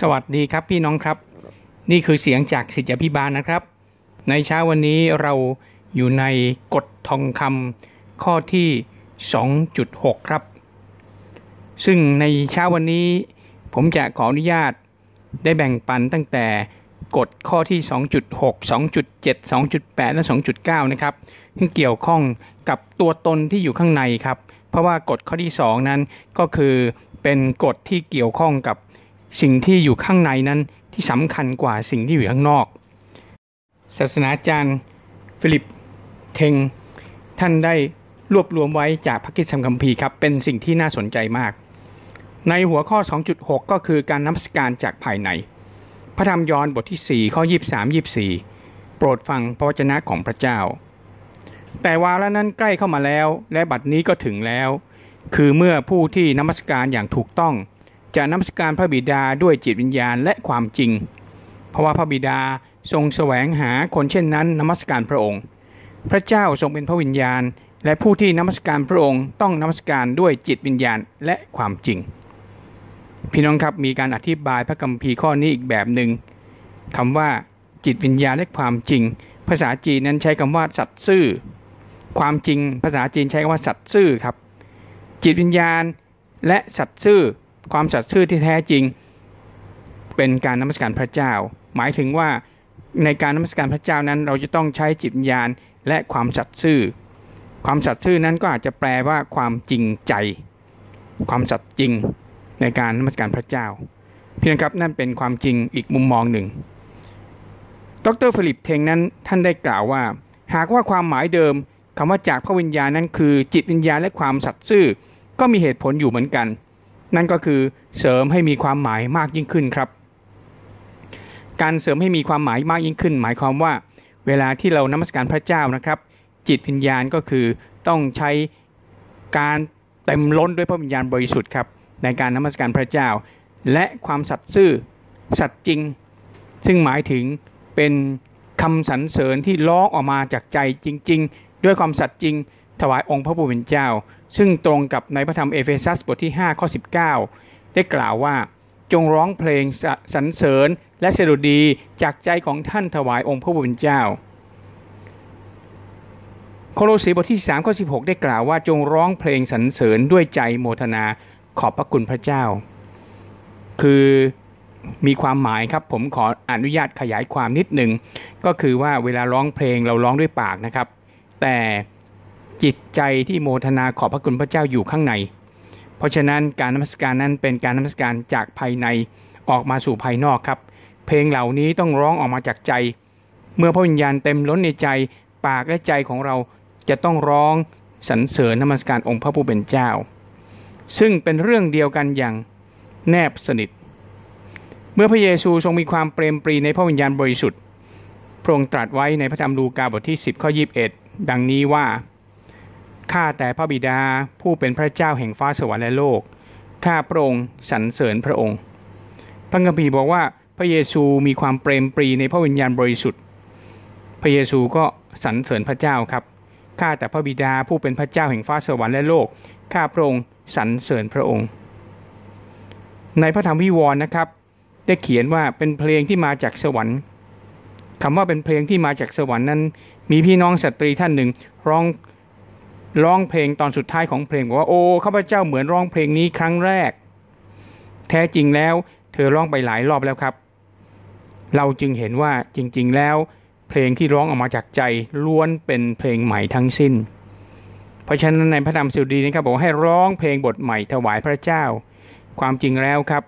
สวัสดีครับพี่น้องครับ นี่คือเสียงจากสิทธิพิบาลนะครับ ในเช้าวันนี้เราอยู่ในกฎทองคำข้อที่ 2.6 ครับ ซึ่งในเช้าวันนี้ ผมจะขออนุญาตได้แบ่งปันตั้งแต่กฎข้อที่ 2.6 2.7 2.8 และ 2.9 นะครับที่เกี่ยวข้องกับตัวตนที่อยู่ข้างในครับ เพราะว่ากฎข้อที่ 2 นั้นก็คือเป็นกฎที่เกี่ยวข้องกับ สิ่งที่อยู่ข้างในนั้นที่สำคัญกว่าสิ่งที่อยู่ข้างนอก ศาสนาจารย์ ฟิลิปเทง ท่านได้รวบรวมไว้จากพระคริสตธรรมคัมภีร์ครับ เป็นสิ่งที่น่าสนใจมาก ในหัวข้อ 2.6 ก็คือการนมัสการจากภายใน พระธรรมยอห์นบทที่ 4 ข้อ 23 24 โปรดฟังพระวจนะของพระเจ้า แต่วาระนั้นใกล้เข้ามาแล้ว และบัดนี้ก็ถึงแล้ว คือเมื่อผู้ที่นมัสการอย่างถูกต้อง จะนมัสการพระบิดาด้วยจิตวิญญาณและความจริง เพราะว่าพระบิดาทรงแสวงหาคนเช่นนั้นนมัสการพระองค์ พระเจ้าทรงเป็นพระวิญญาณ และผู้ที่นมัสการพระองค์ต้องนมัสการด้วยจิตวิญญาณและความจริง พี่น้องครับมีการอธิบายพระคัมภีร์ข้อนี้อีกแบบหนึ่งคำว่าจิตวิญญาณและความจริง ภาษาจีนนั้นใช้คำว่าสัตซ์ซื่อ ความจริงภาษาจีนใช้คำว่าสัตซ์ซื่อครับ จิตวิญญาณและสัตซ์ซื่อ ความสัตย์ซื่อที่แท้จริง เป็นการนมัสการพระเจ้า หมายถึงว่าในการนมัสการพระเจ้านั้น เราจะต้องใช้จิตวิญญาณและความสัตย์ซื่อ ความสัตย์ซื่อนั้นก็อาจจะแปลว่าความจริงใจ ความสัตย์จริงในการนมัสการพระเจ้าเพียงครับนั่นเป็นความจริงอีกมุมมองหนึ่ง ดร.ฟิลิปเทงนั้นท่านได้กล่าวว่า หากว่าความหมายเดิมคำว่าจากพระวิญญาณนั้นคือ จิตวิญญาณและความสัตย์ซื่อ ก็มีเหตุผลอยู่เหมือนกัน นั่นก็คือเสริมให้มีความหมายมากยิ่งขึ้นครับ การเสริมให้มีความหมายมากยิ่งขึ้น หมายความว่า เวลาที่เรานมัสการพระเจ้านะครับ จิตวิญญาณก็คือต้องใช้การเต็มล้นด้วยพระวิญญาณบริสุทธิ์ครับในการนมัสการพระเจ้า และความสัตย์ซื่อสัตย์จริง ซึ่งหมายถึงเป็นคำสรรเสริญที่ร้องออกมาจากใจจริง ๆ ด้วยความสัตย์จริง ถวายองค์พระผู้เป็นเจ้า ซึ่งตรงกับในพระธรรมเอเฟซัสบทที่ 5 ข้อ 19 ได้กล่าวว่า จงร้องเพลงสรรเสริญและสดุดีจากใจของท่านถวายองค์พระผู้เป็นเจ้า โคโลสีบทที่3ข้อ16 ได้กล่าวว่าจงร้องเพลงสรรเสริญด้วยใจโมทนาขอบพระคุณพระเจ้า คือมีความหมายครับผมขออนุญาตขยายความนิดหนึ่งก็คือว่าเวลาร้องเพลงเราร้องด้วยปากนะครับ แต่ จิตใจที่โมทนาขอบพระคุณพระเจ้าอยู่ข้างใน เพราะฉะนั้นการนมัสการนั้นเป็นการนมัสการจากภายในออกมาสู่ภายนอกครับ เพลงเหล่านี้ต้องร้องออกมาจากใจ เมื่อพระวิญญาณเต็มล้นในใจปากและใจของเราจะต้องร้องสรรเสริญนมัสการองค์พระผู้เป็นเจ้า ซึ่งเป็นเรื่องเดียวกันอย่างแนบสนิท เมื่อพระเยซูทรงมีความเปรมปรีในพระวิญญาณบริสุทธิ์พระองค์ตรัสไว้ในพระธรรมลูกาบทที่ 10 ข้อ 21 ดังนี้ว่า ข้าแต่พระบิดาผู้เป็นพระเจ้าแห่งฟ้าสวรรค์และโลก ข้าพระองค์สรรเสริญพระองค์ พระคัมภีร์บอกว่าพระเยซูมีความเปรมปรีในพระวิญญาณบริสุทธิ์ พระเยซูก็สรรเสริญพระเจ้าครับ ข้าแต่พระบิดาผู้เป็นพระเจ้าแห่งฟ้าสวรรค์และโลก ข้าพระองค์สรรเสริญพระองค์ ในพระธรรมวิวรณ์นะครับ ได้เขียนว่าเป็นเพลงที่มาจากสวรรค์คำว่าเป็นเพลงที่มาจากสวรรค์นั้น มีพี่น้องสตรีท่านหนึ่งร้อง ร้องเพลงตอนสุดท้ายของเพลงบอกว่าโอ้ข้าพเจ้าเหมือนร้องเพลงนี้ครั้งแรก แท้จริงแล้ว เธอร้องไปหลายรอบแล้วครับ เราจึงเห็นว่าจริง ๆ แล้วเพลงที่ร้องออกมาจากใจล้วนเป็นเพลงใหม่ทั้งสิ้น เพราะฉะนั้นในพระธรรมสุดีนะครับบอกให้ร้องเพลงบทใหม่ถวายพระเจ้า ความจริงแล้วครับ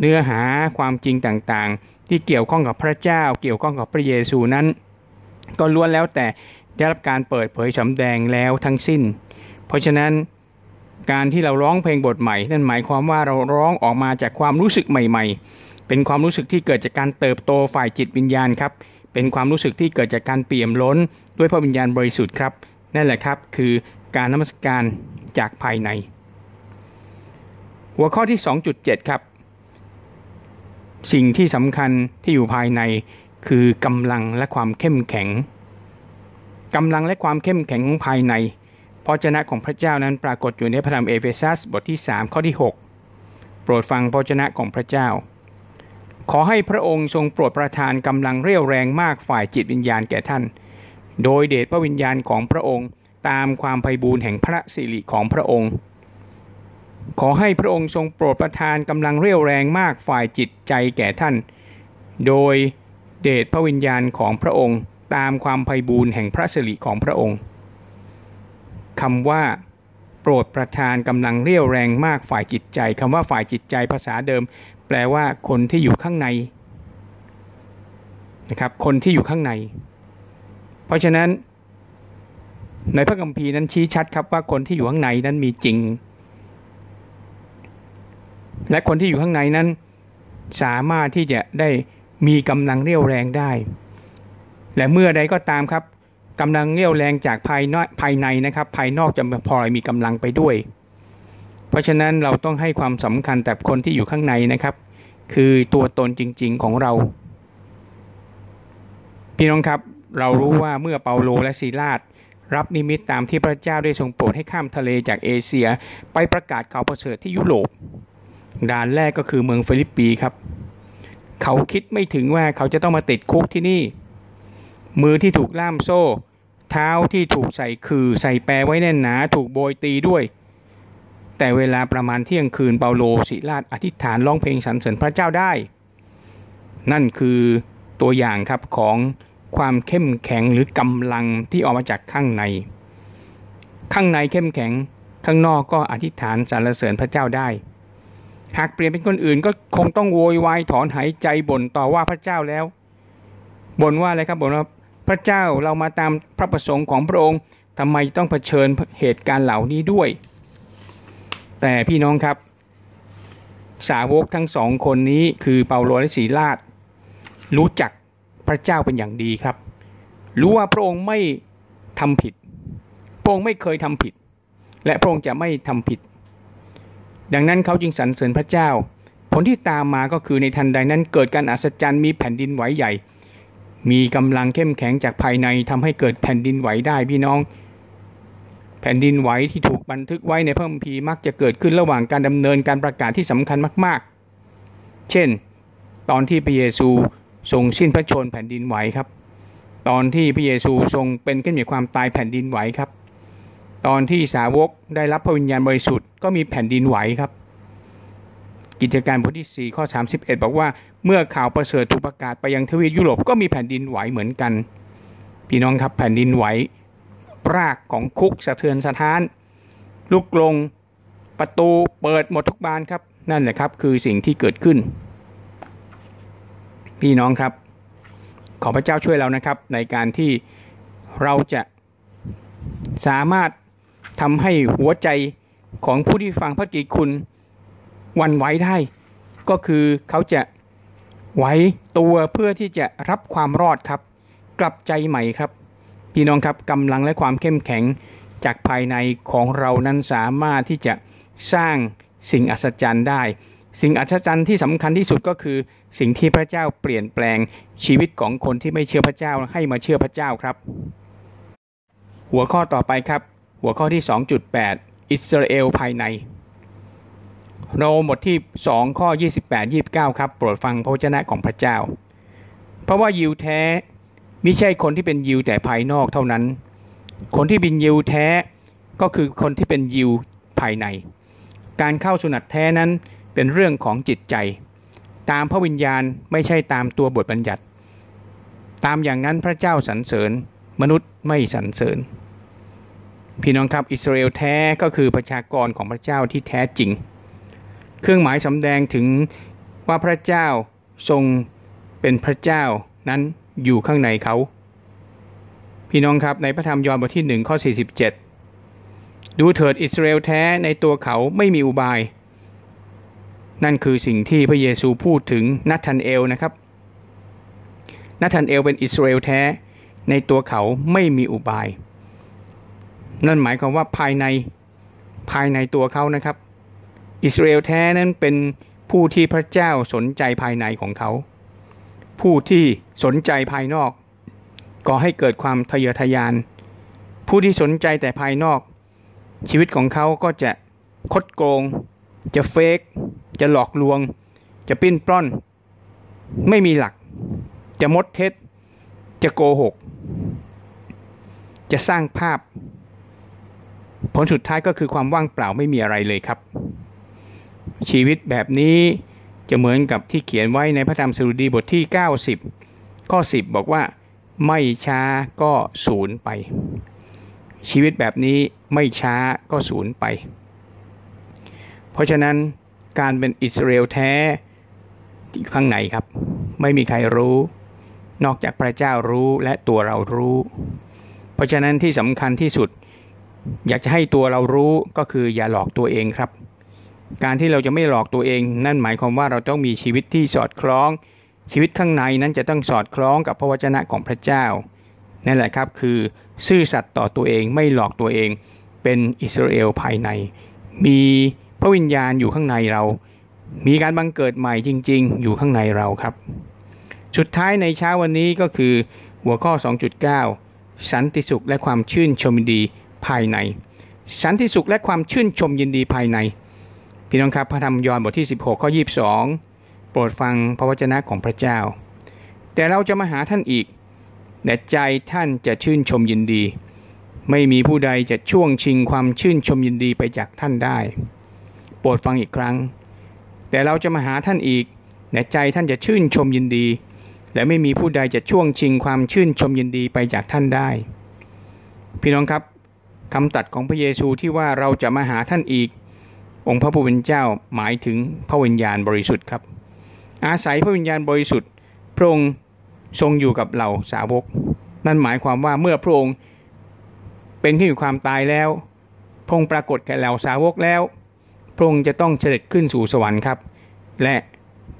เนื้อหาความจริงต่างๆ ที่เกี่ยวข้องกับพระเจ้า เกี่ยวข้องกับพระเยซูนั้น ก็ล้วนแล้วแต่ ได้รับการเปิดเผยสำแดงแล้วทั้งสิ้น เพราะฉะนั้นการที่เราร้องเพลงบทใหม่ นั่นหมายความว่าเราร้องออกมาจากความรู้สึกใหม่ ๆ เป็นความรู้สึกที่เกิดจากการเติบโตฝ่ายจิตวิญญาณครับ เป็นความรู้สึกที่เกิดจากการเปี่ยมล้น ด้วยพระวิญญาณบริสุทธิ์ครับ นั่นแหละครับคือการนมัสการจากภายใน หัวข้อที่ 2.7 ครับ สิ่งที่สำคัญที่อยู่ภายในคือกำลังและความเข้มแข็ง กำลังและความเข้มแข็งของภายในพระวจนะของพระเจ้านั้นปรากฏอยู่ในพระธรรมเอเฟซัสบทที่ 3 ข้อที่ 6 โปรดฟังพระวจนะของพระเจ้า ขอให้พระองค์ทรงโปรดประทานกำลังเรี่ยวแรงมากฝ่ายจิตวิญญาณแก่ท่าน โดยเดชพระวิญญาณของพระองค์ตามความไพบูรณ์แห่งพระสิริของพระองค์ ขอให้พระองค์ทรงโปรดประทานกำลังเรี่ยวแรงมากฝ่ายจิตใจแก่ท่าน โดยเดชพระวิญญาณของพระองค์ ตามความไพบูรณ์แห่งพระสิริของพระองค์คำว่า โปรดประทานกำลังเรี่ยวแรงมากฝ่ายจิตใจคำว่าฝ่ายจิตใจภาษาเดิม แปลว่าคนที่อยู่ข้างในนะครับคนที่อยู่ข้างใน เพราะฉะนั้น ในพระคัมภีร์นั้นชี้ชัดครับว่าคนที่อยู่ข้างในนั้นมีจริง และคนที่อยู่ข้างในนั้น สามารถที่จะได้มีกำลังเรี่ยวแรงได้ และเมื่อใดก็ตามครับกำลังเรี่ยวแรงจากภายนอกภายในนะครับ ภายนอกจะพอมีกำลังไปด้วย เพราะฉะนั้นเราต้องให้ความสำคัญแต่คนที่อยู่ข้างในนะครับ คือตัวตนจริง ๆของเรา พี่น้องครับเรารู้ว่าเมื่อเปาโลและซีลาดรับนิมิตตามที่พระเจ้าได้ทรงโปรดให้ข้ามทะเลจากเอเชีย ไปประกาศข่าวประเสริฐที่ยุโรปด่านแรกก็คือเมืองฟิลิปปีครับ เขาคิดไม่ถึงว่าเขาจะต้องมาติดคุกที่นี่ มือที่ถูกล่ามโซ่ เท้าที่ถูกใส่ขื่อใส่แปรไว้แน่นหนาถูกโบยตีด้วย แต่เวลาประมาณเที่ยงคืนเปาโลสิลาสอธิษฐานร้องเพลงสรรเสริญพระเจ้าได้ นั่นคือตัวอย่างครับของความเข้มแข็งหรือกำลังที่ออกมาจากข้างใน ข้างในเข้มแข็งข้างนอกก็อธิษฐานสรรเสริญพระเจ้าได้ หากเปลี่ยนเป็นคนอื่นก็คงต้องโวยวายถอนหายใจบ่นต่อว่าพระเจ้าแล้วบ่นว่าอะไรครับบ่นว่า พระเจ้าเรามาตามพระประสงค์ของพระองค์ทำไมต้องเผชิญเหตุการณ์เหล่านี้ด้วย แต่พี่น้องครับ สาวกทั้งสองคนนี้คือเปาโลและสีลาดรู้จักพระเจ้าเป็นอย่างดีครับ รู้ว่าพระองค์ไม่ทำผิด พระองค์ไม่เคยทำผิด และพระองค์จะไม่ทำผิด ดังนั้นเขาจึงสรรเสริญพระเจ้า ผลที่ตามมาก็คือในทันใดนั้นเกิดการอัศจรรย์มีแผ่นดินไหวใหญ่ มีกำลังเข้มแข็งจากภายในทำให้เกิดแผ่นดินไหวได้พี่น้อง แผ่นดินไหวที่ถูกบันทึกไว้ในพระคัมภีร์มักจะเกิดขึ้นระหว่างการดำเนินการประกาศที่สำคัญมาก ๆ เช่น ตอนที่พระเยซูทรงสิ้นพระชนแผ่นดินไหวครับ ตอนที่พระเยซูทรงเป็นขึ้นมีความตายแผ่นดินไหวครับ ตอนที่สาวกได้รับพระวิญญาณบริสุทธิ์ก็มีแผ่นดินไหวครับ กิจการบทที่ 4 ข้อ 31 บอกว่าเมื่อข่าวประเสริฐถูกประกาศไปยังทวีปยุโรปก็มีแผ่นดินไหวเหมือนกัน พี่น้องครับแผ่นดินไหวรากของคุกสะเทือนสะท้าน ลุกลงประตูเปิดหมดทุกบานครับ นั่นแหละครับคือสิ่งที่เกิดขึ้น พี่น้องครับ ขอพระเจ้าช่วยเรานะครับ ในการที่เราจะสามารถทำให้หัวใจของผู้ที่ฟังพระกิตคุณ วันไหวได้ ก็คือเขาจะไหวตัวเพื่อที่จะรับความรอดครับ กลับใจใหม่ครับ พี่น้องครับกำลังและความเข้มแข็งจากภายในของเรานั้นสามารถที่จะสร้างสิ่งอัศจรรย์ได้ สิ่งอัศจรรย์ที่สำคัญที่สุดก็คือสิ่งที่พระเจ้าเปลี่ยนแปลงชีวิตของคนที่ไม่เชื่อพระเจ้าให้มาเชื่อพระเจ้าครับ หัวข้อต่อไปครับ หัวข้อที่ 2.8 อิสราเอลภายใน โรบทที่ 2 ข้อ 28 29 ครับ โปรดฟังพระวจนะของพระเจ้า เพราะว่ายิวแท้ไม่ใช่คนที่เป็นยิวแต่ภายนอกเท่านั้น คนที่เป็นยิวแท้ก็คือคนที่เป็นยิวภายใน การเข้าสุนัตแท้นั้นเป็นเรื่องของจิตใจ ตามพระวิญญาณไม่ใช่ตามตัวบทบัญญัติ ตามอย่างนั้นพระเจ้าสรรเสริญ มนุษย์ไม่สรรเสริญ พี่น้องครับอิสราเอลแท้ก็คือประชากรของพระเจ้าที่แท้จริง เครื่องหมายสำแดงถึงว่าพระเจ้าทรงเป็นพระเจ้านั้นอยู่ข้างในเขา พี่น้องครับในพระธรรมยอห์นบทที่ 1 ข้อ 47 ดูเถิดอิสราเอลแท้ในตัวเขาไม่มีอุบาย นั่นคือสิ่งที่พระเยซูพูดถึงนัทันเอลนะครับนัทันเอลเป็นอิสราเอลแท้ในตัวเขาไม่มีอุบาย นั่นหมายความว่าภายในภายในตัวเขานะครับ อิสราเอลแท้นั้นเป็นผู้ที่พระเจ้าสนใจภายในของเขา ผู้ที่สนใจภายนอกก่อให้เกิดความทะเยอทะยาน ผู้ที่สนใจแต่ภายนอก ชีวิตของเขาก็จะคดโกง จะเฟกจะหลอกลวง จะปิ้นปล้อน ไม่มีหลัก จะมดเท็จ จะโกหก จะสร้างภาพ ผลสุดท้ายก็คือความว่างเปล่าไม่มีอะไรเลยครับ ชีวิตแบบนี้จะเหมือนกับที่เขียนไว้ในพระธรรมสดุดีบทที่ 90 ข้อ 10 บอกว่า ไม่ช้าก็ศูนย์ไป ชีวิตแบบนี้ไม่ช้าก็ศูนย์ไป เพราะฉะนั้นการเป็นอิสราเอลแท้อยู่ข้างในครับ ไม่มีใครรู้ นอกจากพระเจ้ารู้และตัวเรารู้ เพราะฉะนั้นที่สำคัญที่สุด อยากจะให้ตัวเรารู้ก็คืออย่าหลอกตัวเองครับ การที่เราจะไม่หลอกตัวเอง นั่นหมายความว่าเราต้องมีชีวิตที่สอดคล้อง ชีวิตข้างในนั้นจะต้องสอดคล้องกับพระวจนะของพระเจ้านั่นแหละครับคือซื่อสัตย์ต่อตัวเองไม่หลอกตัวเอง เป็นอิสราเอลภายใน มีพระวิญญาณอยู่ข้างในเรา มีการบังเกิดใหม่จริง ๆ อยู่ข้างในเราครับ สุดท้ายในเช้าวันนี้ก็คือหัวข้อ 2.9 สันติสุขและความชื่นชมยินดีภายใน สันติสุขและความชื่นชมยินดีภายใน พี่น้องครับพระธรรมยอห์นบทที่ 16 ข้อ 22 โปรดฟังพระวจนะของพระเจ้า แต่เราจะมาหาท่านอีกแต่ใจท่านจะชื่นชมยินดี ไม่มีผู้ใดจะช่วงชิงความชื่นชมยินดีไปจากท่านได้ โปรดฟังอีกครั้ง แต่เราจะมาหาท่านอีกแต่ใจท่านจะชื่นชมยินดี และไม่มีผู้ใดจะช่วงชิงความชื่นชมยินดีไปจากท่านได้ พี่น้องครับคำตัดของพระเยซูที่ว่าเราจะมาหาท่านอีก องค์พระผู้เป็นเจ้าหมายถึงพระวิญญาณบริสุทธิ์ครับ อาศัยพระวิญญาณบริสุทธิ์ พระองค์ทรงอยู่กับเราสาวก นั่นหมายความว่าเมื่อพระองค์เป็นที่อยู่ความตายแล้ว พระองค์ปรากฏแก่เราสาวกแล้ว พระองค์จะต้องเสด็จขึ้นสู่สวรรค์ครับ และ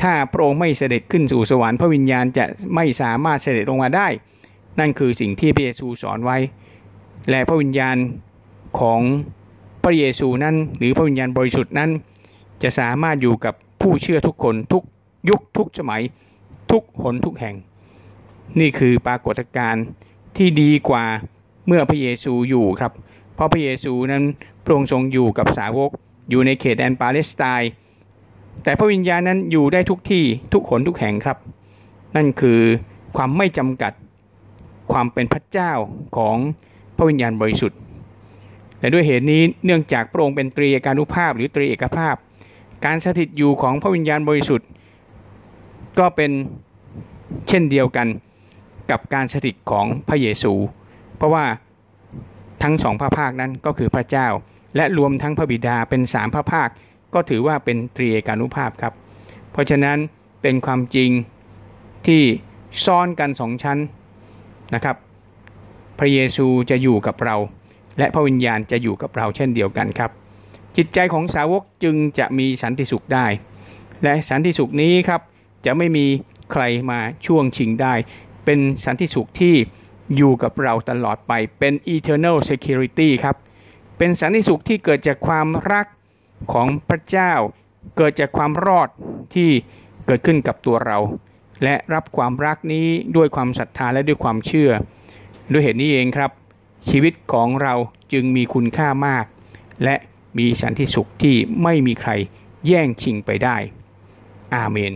ถ้าพระองค์ไม่เสด็จขึ้นสู่สวรรค์พระวิญญาณจะไม่สามารถเสด็จลงมาได้ นั่นคือสิ่งที่พระเยซูสอนไว้ และพระวิญญาณของ ระเยซูนั้น หรือพระวิญญาณบริสุทธิ์นั้น จะสามารถอยู่กับผู้เชื่อทุกคนทุกยุคทุกสมัยทุกหนทุกแห่ง นี่คือปรากฏการณ์ที่ดีกว่าเมื่อพระเยซูอยู่ครับ เพราะพระเยซูนั้นพระองค์ทรงอยู่กับสาวก อยู่ในเขตแดนปาเลสไตน์แต่พระวิญญาณนั้นอยู่ได้ทุกที่ทุกหนทุกแห่งครับ นั่นคือความไม่จำกัดความเป็นพระเจ้าของพระวิญญาณบริสุทธิ์ และด้วยเหตุนี้เนื่องจากพระองค์เป็นตรีเอกานุภาพหรือตรีเอกภาพ การสถิตอยู่ของพระวิญญาณบริสุทธิ์ ก็เป็นเช่นเดียวกันกับการสถิตของพระเยซู เพราะว่าทั้งสองพระภาคนั้นก็คือพระเจ้า และรวมทั้งพระบิดาเป็นสามพระภาค ก็ถือว่าเป็นตรีเอกานุภาพครับ เพราะฉะนั้นเป็นความจริงที่ซ่อนกันสองชั้นนะครับ พระเยซูจะอยู่กับเรา และพระวิญญาณจะอยู่กับเราเช่นเดียวกันครับ จิตใจของสาวกจึงจะมีสันติสุขได้ และสันติสุขนี้ครับจะไม่มีใครมาช่วงชิงได้ เป็นสันติสุขที่อยู่กับเราตลอดไปเป็น eternal security ครับเป็นสันติสุขที่เกิดจากความรักของพระเจ้า เกิดจากความรอดที่เกิดขึ้นกับตัวเรา และรับความรักนี้ด้วยความศรัทธาและด้วยความเชื่อ ด้วยเหตุนี้เองครับ ชีวิตของเราจึงมีคุณค่ามาก และมีสันติสุขที่ไม่มีใครแย่งชิงไปได้ อาเมน